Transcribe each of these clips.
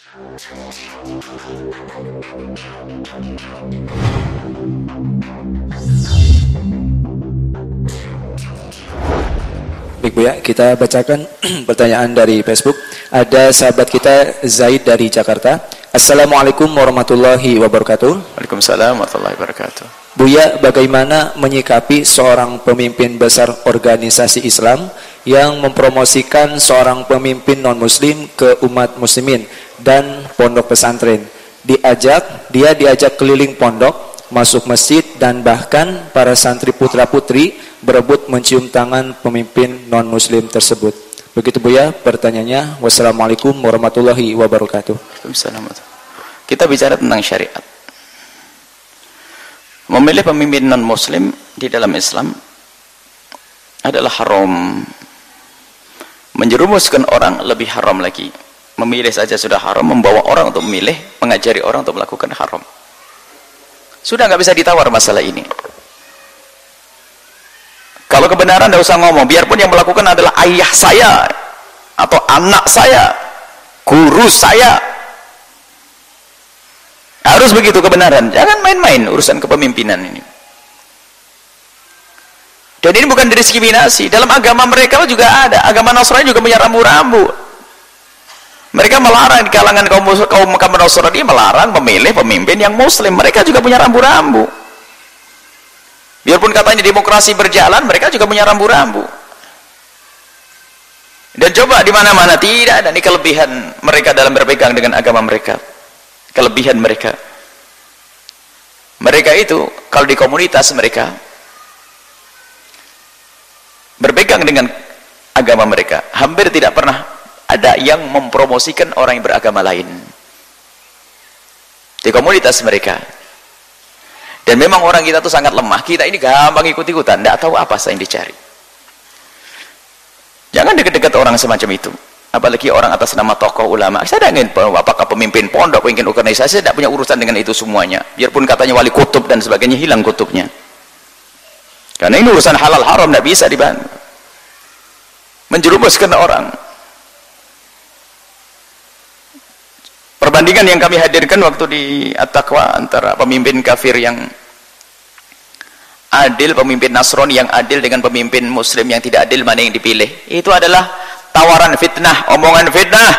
Baik Bu ya, kita bacakan pertanyaan dari Facebook. Ada sahabat kita Zaid dari Jakarta. Assalamualaikum warahmatullahi wabarakatuh. Waalaikumsalam warahmatullahi wabarakatuh. Buya, bagaimana menyikapi seorang pemimpin besar organisasi Islam yang mempromosikan seorang pemimpin non-muslim ke umat muslimin dan pondok pesantren? Diajak, dia diajak keliling pondok, masuk masjid dan bahkan para santri putra-putri berebut mencium tangan pemimpin non-muslim tersebut. Begitu Bu ya pertanyaannya. Wassalamualaikum warahmatullahi wabarakatuh. Kita bicara tentang syariat. Memilih pemimpin non-muslim di dalam Islam adalah haram. Menjerumuskan orang lebih haram lagi. Memilih saja sudah haram, membawa orang untuk memilih, mengajari orang untuk melakukan haram. Sudah nggak bisa ditawar masalah ini. Kalau kebenaran tidak usah ngomong, biarpun yang melakukan adalah ayah saya atau anak saya, guru saya. Harus begitu kebenaran. Jangan main-main urusan kepemimpinan ini. Dan ini bukan diskriminasi. Dalam agama mereka juga ada. Agama Nasrani juga punya rambu-rambu. Mereka melarang di kalangan kaum kaum kaum Nasrani melarang memilih pemimpin yang muslim. Mereka juga punya rambu-rambu. Biarpun katanya demokrasi berjalan, mereka juga punya rambu-rambu. Dan coba di mana-mana tidak ada ini kelebihan mereka dalam berpegang dengan agama mereka. Kelebihan mereka. Mereka itu kalau di komunitas mereka berpegang dengan agama mereka, hampir tidak pernah ada yang mempromosikan orang yang beragama lain. Di komunitas mereka dan memang orang kita tuh sangat lemah. Kita ini gampang ikut-ikutan, tidak tahu apa yang dicari. Jangan dekat-dekat orang semacam itu. Apalagi orang atas nama tokoh ulama. Saya tidak ingin apakah pemimpin pondok, pemimpin organisasi, tidak punya urusan dengan itu semuanya. Biarpun katanya wali kutub dan sebagainya, hilang kutubnya. Karena ini urusan halal haram, tidak bisa dibantu. Menjerumuskan orang. Perbandingan yang kami hadirkan waktu di At-Taqwa antara pemimpin kafir yang adil, pemimpin Nasrani yang adil dengan pemimpin Muslim yang tidak adil, mana yang dipilih? Itu adalah tawaran fitnah, omongan fitnah.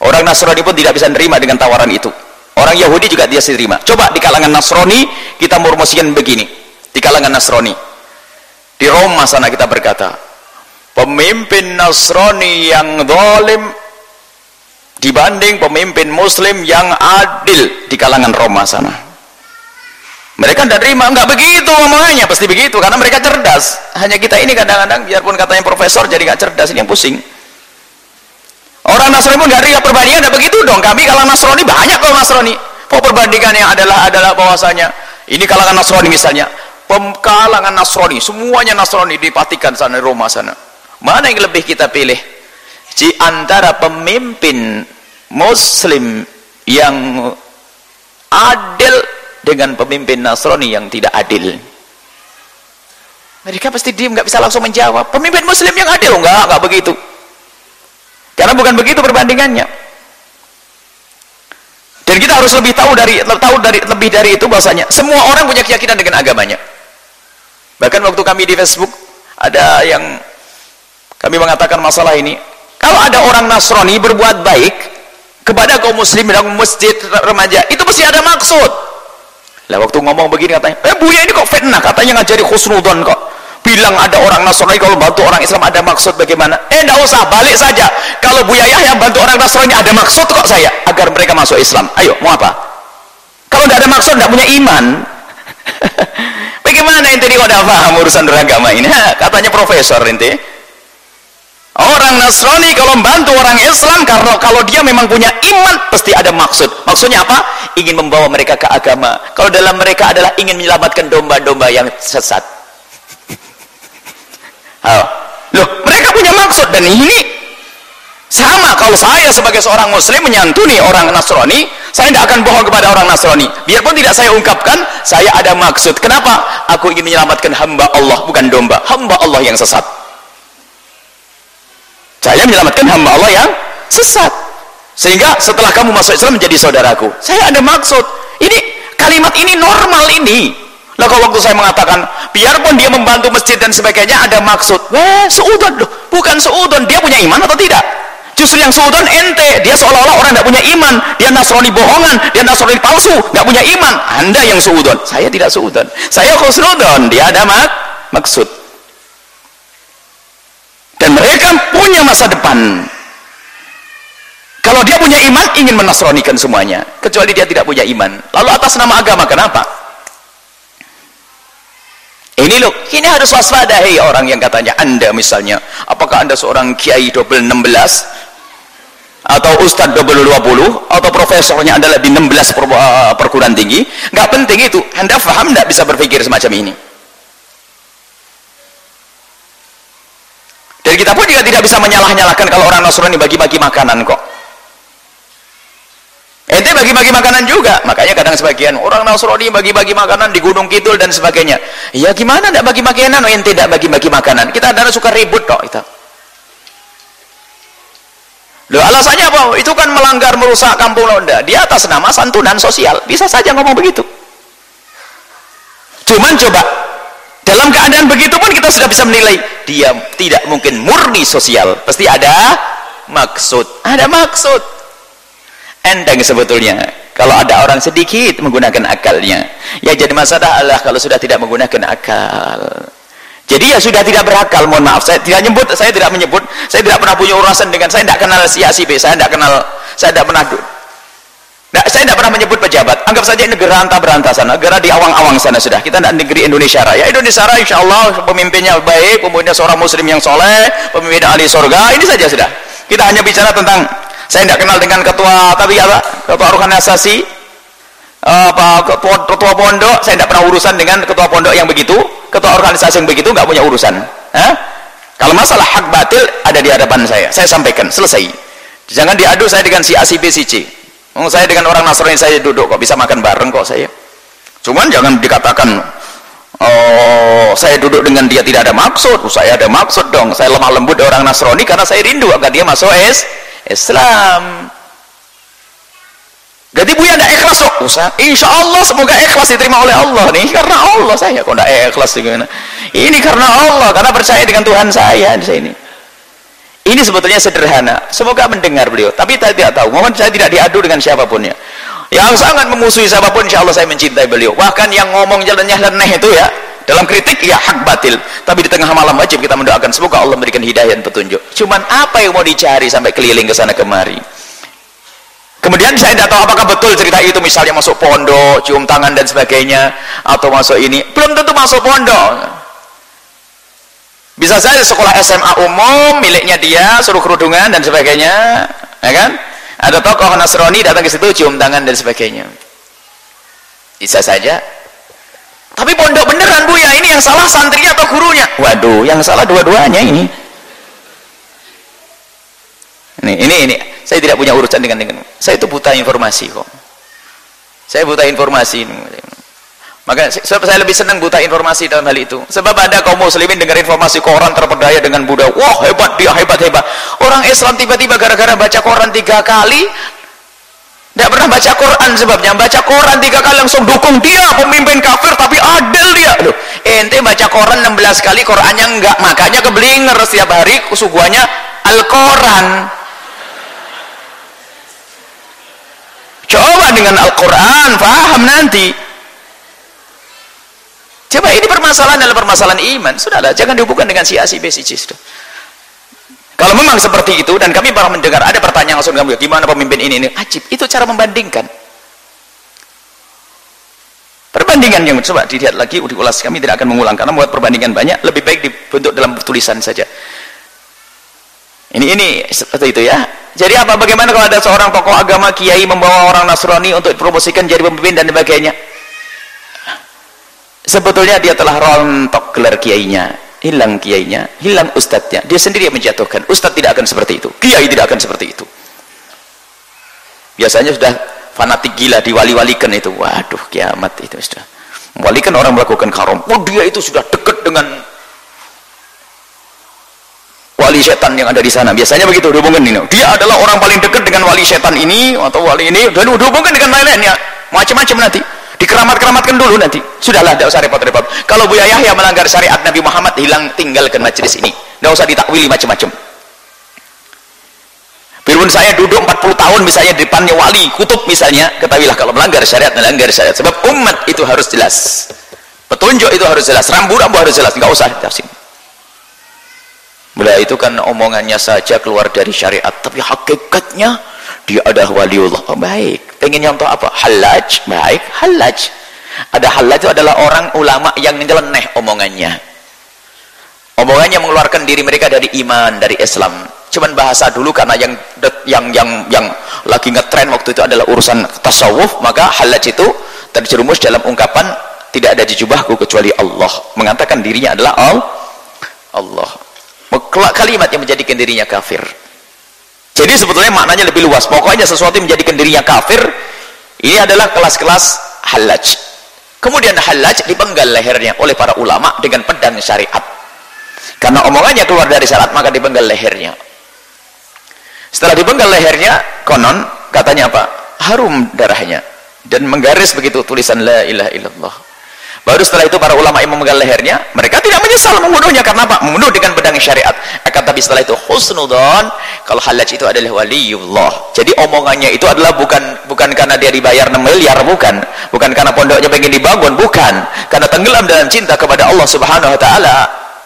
Orang Nasrani pun tidak bisa menerima dengan tawaran itu. Orang Yahudi juga bisa terima. Coba di kalangan Nasrani kita promosikan begini. Di kalangan Nasrani. Di Roma sana kita berkata, pemimpin Nasrani yang zalim dibanding pemimpin Muslim yang adil di kalangan Roma sana. Mereka tidak terima enggak begitu omongannya pasti begitu karena mereka cerdas. Hanya kita ini kadang-kadang biarpun katanya profesor jadi nggak cerdas ini yang pusing. Orang Nasrani pun nggak terima perbandingan tidak begitu dong. Kami kalau Nasrani banyak kalau Nasrani. Oh perbandingannya adalah adalah bahwasanya ini kalangan Nasrani misalnya kalangan Nasrani semuanya Nasrani dipatikan sana Roma sana. Mana yang lebih kita pilih di antara pemimpin muslim yang adil dengan pemimpin Nasrani yang tidak adil. Mereka pasti diam nggak bisa langsung menjawab. Pemimpin muslim yang adil enggak enggak begitu. Karena bukan begitu perbandingannya. Dan kita harus lebih tahu dari tahu dari lebih dari itu bahasanya. Semua orang punya keyakinan dengan agamanya. Bahkan waktu kami di Facebook ada yang kami mengatakan masalah ini kalau ada orang Nasrani berbuat baik kepada kaum muslim dalam masjid remaja itu pasti ada maksud lah waktu ngomong begini katanya, eh Buya ini kok fitnah, katanya ngajari khusnudon kok. Bilang ada orang Nasrani kalau bantu orang Islam ada maksud bagaimana? Eh enggak usah, balik saja. Kalau Buya yang bantu orang Nasrani ada maksud kok saya agar mereka masuk Islam. Ayo, mau apa? Kalau enggak ada maksud enggak punya iman. bagaimana ente ini kok enggak paham urusan beragama ini? Katanya profesor ente. Orang Nasrani kalau membantu orang Islam karena kalau dia memang punya iman pasti ada maksud. Maksudnya apa? Ingin membawa mereka ke agama. Kalau dalam mereka adalah ingin menyelamatkan domba-domba yang sesat. Oh. Loh, mereka punya maksud dan ini sama kalau saya sebagai seorang muslim menyantuni orang Nasrani, saya tidak akan bohong kepada orang Nasrani. Biarpun tidak saya ungkapkan, saya ada maksud. Kenapa? Aku ingin menyelamatkan hamba Allah, bukan domba. Hamba Allah yang sesat saya menyelamatkan hamba Allah yang sesat. Sehingga setelah kamu masuk Islam menjadi saudaraku. Saya ada maksud. Ini kalimat ini normal ini. Lah kalau waktu saya mengatakan biarpun dia membantu masjid dan sebagainya ada maksud. Weh seudon loh. Bukan seudon. Dia punya iman atau tidak? Justru yang seudon ente. Dia seolah-olah orang tidak punya iman. Dia nasrani bohongan. Dia nasrani palsu. Nggak punya iman. Anda yang seudon. Saya tidak seudon. Saya khusnudon dia ada mak maksud dan mereka punya masa depan. Kalau dia punya iman ingin menasronikan semuanya. Kecuali dia tidak punya iman. Lalu atas nama agama kenapa? Ini loh ini harus waspada hei orang yang katanya anda misalnya. Apakah anda seorang kiai double 16 atau ustadz double 20 atau profesornya anda lebih 16 per, perguruan tinggi? Nggak penting itu. Anda paham tidak bisa berpikir semacam ini dan kita pun juga tidak bisa menyalah-nyalahkan kalau orang Nasrani bagi-bagi makanan kok ente bagi-bagi makanan juga makanya kadang sebagian orang Nasrani bagi-bagi makanan di Gunung Kidul dan sebagainya ya gimana tidak bagi makanan oh, ente tidak bagi-bagi makanan kita adalah suka ribut kok itu Loh alasannya apa? Itu kan melanggar merusak kampung Londa. Di atas nama santunan sosial. Bisa saja ngomong begitu. Cuman coba dalam keadaan begitu pun kita sudah bisa menilai dia tidak mungkin murni sosial. Pasti ada maksud. Ada maksud. Enteng sebetulnya. Kalau ada orang sedikit menggunakan akalnya ya jadi masalah adalah kalau sudah tidak menggunakan akal. Jadi ya sudah tidak berakal mohon maaf. Saya tidak menyebut saya tidak menyebut saya tidak pernah punya urusan dengan saya tidak kenal si A si B saya tidak kenal saya tidak pernah Nah, saya tidak pernah menyebut pejabat. Anggap saja negara antah berantah sana, di awang-awang sana sudah. Kita tidak negeri Indonesia Raya. Indonesia Raya, insya Allah pemimpinnya baik, pemimpinnya seorang Muslim yang soleh, pemimpin ahli surga. Ini saja sudah. Kita hanya bicara tentang saya tidak kenal dengan ketua tapi apa? Ketua organisasi apa ketua pondok. Saya tidak pernah urusan dengan ketua pondok yang begitu, ketua organisasi yang begitu nggak punya urusan. Hah? Kalau masalah hak batil ada di hadapan saya. Saya sampaikan, selesai. Jangan diadu saya dengan si A, si B, si C Oh, saya dengan orang Nasrani saya duduk kok bisa makan bareng kok saya. Cuman jangan dikatakan oh saya duduk dengan dia tidak ada maksud. Oh, saya ada maksud dong. Saya lemah lembut orang Nasrani karena saya rindu agar dia masuk es Islam. Jadi Buya tidak ikhlas kok. Insya Allah semoga ikhlas diterima oleh Allah nih. Karena Allah saya kok tidak ikhlas gimana? Ini karena Allah, karena percaya dengan Tuhan saya di sini. Ini sebetulnya sederhana. Semoga mendengar beliau. Tapi saya tidak tahu. Mohon saya tidak diadu dengan siapa pun ya. Yang sangat memusuhi siapa pun, insya Allah saya mencintai beliau. Bahkan yang ngomong jalannya leneh itu ya, dalam kritik ya hak batil. Tapi di tengah malam wajib kita mendoakan semoga Allah memberikan hidayah dan petunjuk. Cuman apa yang mau dicari sampai keliling ke sana kemari? Kemudian saya tidak tahu apakah betul cerita itu misalnya masuk pondok, cium tangan dan sebagainya atau masuk ini. Belum tentu masuk pondok bisa saja sekolah SMA umum miliknya dia suruh kerudungan dan sebagainya ya kan? Ada tokoh Nasrani datang ke situ cium tangan dan sebagainya. Bisa saja. Tapi pondok beneran bu ya? Ini yang salah santrinya atau gurunya? Waduh yang salah dua-duanya ini. Ini ini ini. Saya tidak punya urusan dengan dengan. Saya itu buta informasi kok. Saya buta informasi maka saya lebih senang buta informasi dalam hal itu. Sebab ada kaum muslimin dengar informasi koran terpedaya dengan Buddha. Wah hebat dia, hebat hebat. Orang Islam tiba-tiba gara-gara baca koran tiga kali, tidak pernah baca Quran sebabnya. Baca koran tiga kali langsung dukung dia, pemimpin kafir tapi adil dia. Loh, ente baca koran 16 kali, Qurannya enggak. Makanya keblinger setiap hari suguhannya Al-Quran. Coba dengan Al-Quran, paham nanti. Coba ini permasalahan adalah permasalahan iman. Sudahlah, jangan dihubungkan dengan si A, si B, si C. Sudah. Kalau memang seperti itu dan kami pernah mendengar ada pertanyaan langsung kamu, gimana pemimpin ini ini ajib. Itu cara membandingkan. Perbandingan yang coba dilihat lagi, diulas kami tidak akan mengulang karena membuat perbandingan banyak, lebih baik dibentuk dalam tulisan saja. Ini ini seperti itu ya. Jadi apa bagaimana kalau ada seorang tokoh agama kiai membawa orang Nasrani untuk dipromosikan jadi pemimpin dan sebagainya? Sebetulnya dia telah rontok gelar kiainya hilang kiainya hilang ustadznya. Dia sendiri yang menjatuhkan. Ustadz tidak akan seperti itu. Kiai tidak akan seperti itu. Biasanya sudah fanatik gila diwali-walikan itu. Waduh kiamat itu sudah. Walikan orang melakukan karom oh dia itu sudah dekat dengan wali setan yang ada di sana. Biasanya begitu dihubungkan ini. Dia adalah orang paling dekat dengan wali setan ini atau wali ini. Dan dihubungkan dengan lain-lainnya macam-macam nanti dikeramat-keramatkan dulu nanti. Sudahlah tidak usah repot-repot. Kalau Buya Yahya melanggar syariat Nabi Muhammad hilang tinggalkan majelis ini. Tidak usah ditakwili macam-macam. Firman saya duduk 40 tahun misalnya di depannya wali kutub misalnya ketahuilah kalau melanggar syariat melanggar syariat. Sebab umat itu harus jelas. Petunjuk itu harus jelas. Rambu-rambu harus jelas. Nggak usah tafsir Mulai itu kan omongannya saja keluar dari syariat, tapi hakikatnya dia ada waliullah. Oh, baik. Pengen nyontoh apa? Halaj, baik. Halaj. Ada halaj itu adalah orang ulama yang nyeleneh omongannya. Omongannya mengeluarkan diri mereka dari iman, dari Islam. Cuman bahasa dulu karena yang yang yang yang lagi ngetren waktu itu adalah urusan tasawuf, maka halaj itu terjerumus dalam ungkapan tidak ada jubahku kecuali Allah. Mengatakan dirinya adalah Allah kalimat yang menjadikan dirinya kafir jadi sebetulnya maknanya lebih luas. Pokoknya sesuatu yang menjadikan dirinya kafir ini adalah kelas-kelas halaj. Kemudian halaj dipenggal lehernya oleh para ulama dengan pedang syariat. Karena omongannya keluar dari syariat maka dipenggal lehernya. Setelah dipenggal lehernya konon katanya apa? Harum darahnya. Dan menggaris begitu tulisan la ilaha illallah. Baru setelah itu para ulama yang memegang lehernya, mereka tidak menyesal membunuhnya. Karena apa? Membunuh dengan pedang syariat. Tapi setelah itu husnudon, kalau halaj itu adalah waliullah. Jadi omongannya itu adalah bukan bukan karena dia dibayar 6 miliar, bukan. Bukan karena pondoknya pengen dibangun, bukan. Karena tenggelam dalam cinta kepada Allah Subhanahu wa taala.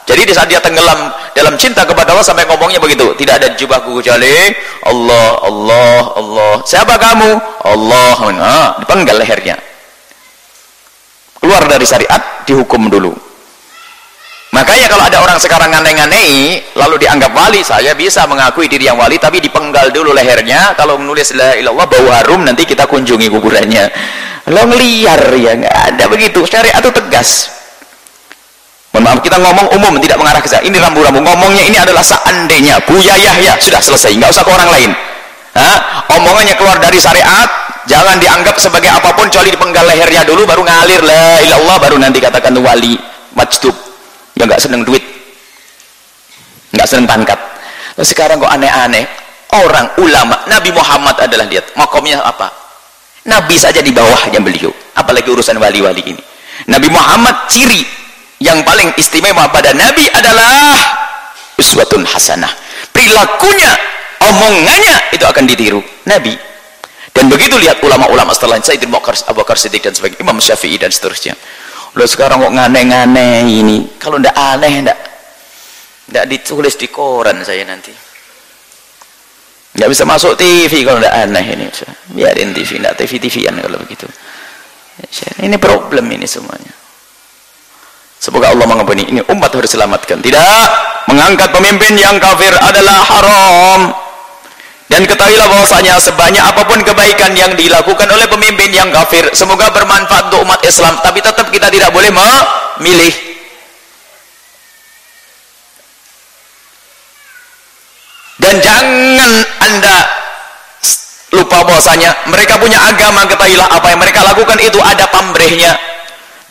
Jadi di saat dia tenggelam dalam cinta kepada Allah sampai ngomongnya begitu, tidak ada jubahku kecuali Allah, Allah, Allah. Siapa kamu? Allah. Nah, dipenggal lehernya keluar dari syariat dihukum dulu makanya kalau ada orang sekarang aneh-aneh lalu dianggap wali saya bisa mengakui diri yang wali tapi dipenggal dulu lehernya. Kalau menulis la ilallah bau harum nanti kita kunjungi kuburannya. Lo ngeliar ya nggak ada begitu. Syariat itu tegas. Mohon maaf kita ngomong umum tidak mengarah ke saya ini rambu-rambu ngomongnya ini adalah seandainya. Buya Yahya sudah selesai nggak usah ke orang lain. Hah? omongannya keluar dari syariat jangan dianggap sebagai apa pun kecuali dipenggal lehernya dulu baru ngalir. La ilallah baru nanti katakan wali. Majdub yang nggak seneng duit. Nggak seneng pangkat. Nah, sekarang kok aneh-aneh. Orang ulama Nabi Muhammad adalah dia makomnya apa? Nabi saja di bawahnya beliau apalagi urusan wali-wali ini. Nabi Muhammad ciri yang paling istimewa pada Nabi adalah uswatun hasanah. Perilakunya omongannya itu akan ditiru. Nabi. Dan begitu lihat ulama-ulama setelah Sayyidina Abu Bakar Siddiq dan sebagainya Imam Syafi'i dan seterusnya Lalu sekarang kok ngane-ngane ini? Kalau ndak aneh ndak ndak ditulis di koran saya nanti. Nggak bisa masuk TV kalau ndak aneh ini biarin TV ndak TV-TVan kalau begitu. Ini problem ini semuanya. Semoga Allah mengampuni. Ini umat harus selamatkan. Tidak mengangkat pemimpin yang kafir adalah haram dan ketahuilah bahwasanya sebanyak apa pun kebaikan yang dilakukan oleh pemimpin yang kafir semoga bermanfaat untuk umat Islam tapi tetap kita tidak boleh memilih. Dan jangan anda lupa bahwasanya mereka punya agama ketahuilah apa yang mereka lakukan itu ada pamrehnya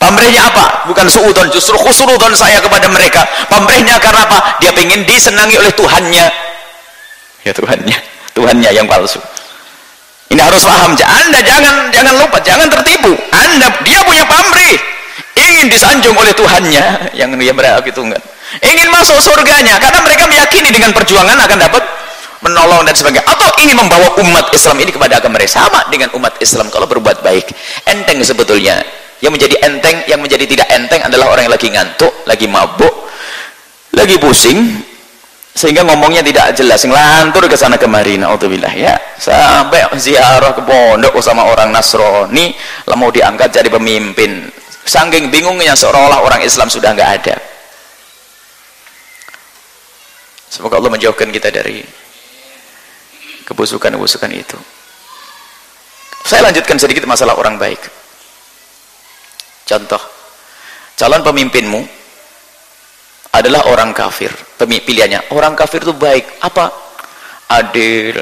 pamrehnya apa? bukan suudon justru khusrudon saya kepada mereka. Pamrehnya karena apa? dia ingin disenangi oleh Tuhannya. Ya Tuhannya Tuhannya yang palsu. Ini harus paham. Anda jangan jangan lupa jangan tertipu. Anda dia punya pamrih. Ingin disanjung oleh Tuhannya. Yang dia mereka itu enggak. Ingin masuk surganya karena mereka meyakini dengan perjuangan akan dapat menolong dan sebagainya. Atau ingin membawa umat Islam ini kepada agama mereka. Sama dengan umat Islam kalau berbuat baik. Enteng sebetulnya. Yang menjadi enteng yang menjadi tidak enteng adalah orang yang lagi ngantuk lagi mabuk lagi pusing sehingga ngomongnya tidak jelas. Ngelantur ke sana kemari naudzubillah ya. Sampai ziarah ke pondok sama orang Nasrani lah mau diangkat jadi pemimpin. Saking bingungnya seolah-olah orang Islam sudah nggak ada. Semoga Allah menjauhkan kita dari kebusukan-kebusukan itu. Saya lanjutkan sedikit masalah orang baik. Contoh calon pemimpinmu adalah orang kafir. Pilihannya orang kafir itu baik. Apa? Adil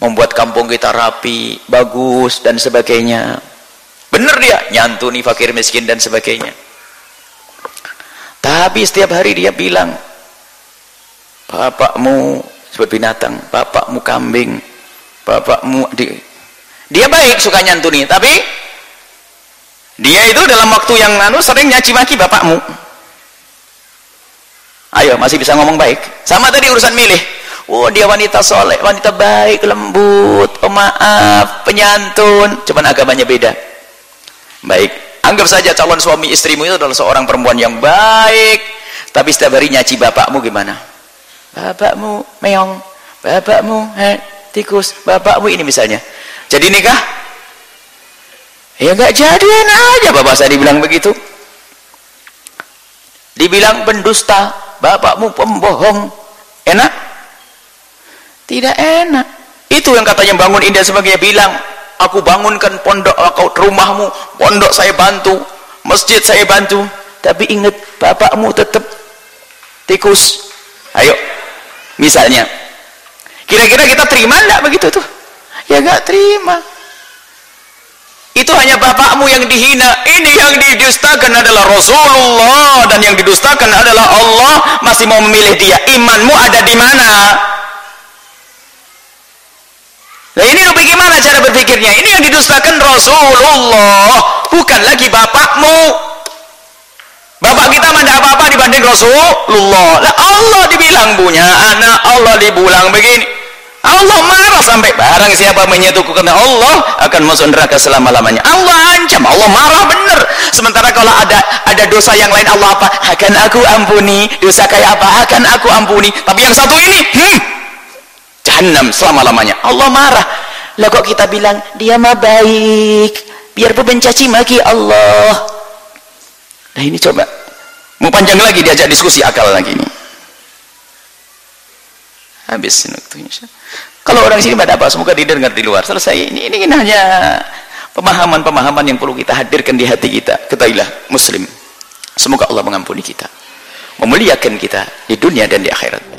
membuat kampung kita rapi bagus dan sebagainya. Benar dia nyantuni fakir miskin dan sebagainya. Tapi setiap hari dia bilang bapakmu seperti binatang bapakmu kambing bapakmu di dia baik suka nyantuni tapi dia itu dalam waktu yang anu sering nyaci maki bapakmu ayo masih bisa ngomong baik. Sama tadi urusan milih. Oh dia wanita soleh wanita baik lembut pemaaf penyantun. Cuman agamanya beda. Baik anggap saja calon suami istrimu itu adalah seorang perempuan yang baik. Tapi setiap hari nyaci bapakmu gimana? Bapakmu meong. Bapakmu eh, tikus. Bapakmu ini misalnya. Jadi nikah? Ya nggak jadian aja. Bapak saya dibilang begitu. Dibilang pendusta bapakmu pembohong. Enak? Tidak enak. Itu yang katanya bangun indah sebagai bilang aku bangunkan pondok aku rumahmu pondok saya bantu masjid saya bantu. Tapi ingat bapakmu tetap tikus. Ayo misalnya. Kira-kira kita terima enggak begitu tuh? Ya enggak terima itu hanya bapakmu yang dihina. Ini yang didustakan adalah Rasulullah. Dan yang didustakan adalah Allah. Masih mau memilih dia. Imanmu ada di mana? Nah ini bagaimana cara berpikirnya? Ini yang didustakan Rasulullah. Bukan lagi bapakmu. Bapak kita mana apa-apa dibanding Rasulullah. Lah Allah dibilang punya anak, Allah dibilang begini. Allah marah sampai barang siapa karena Allah akan masuk neraka selama-lamanya. Allah ancam, Allah marah benar. Sementara kalau ada ada dosa yang lain Allah apa? Akan aku ampuni. Dosa kayak apa? Akan aku ampuni. Tapi yang satu ini, hmm, jahannam selama-lamanya. Allah marah. Lah kok kita bilang dia mah baik. Biar mencaci maki Allah. Nah ini coba. Mau panjang lagi diajak diskusi akal lagi ini. Habis waktunya. Kalau orang sini pada apa? Semoga didengar di luar. Selesai. Ini, ini, ini hanya pemahaman-pemahaman yang perlu kita hadirkan di hati kita. Ketahuilah Muslim. Semoga Allah mengampuni kita. Memuliakan kita di dunia dan di akhirat.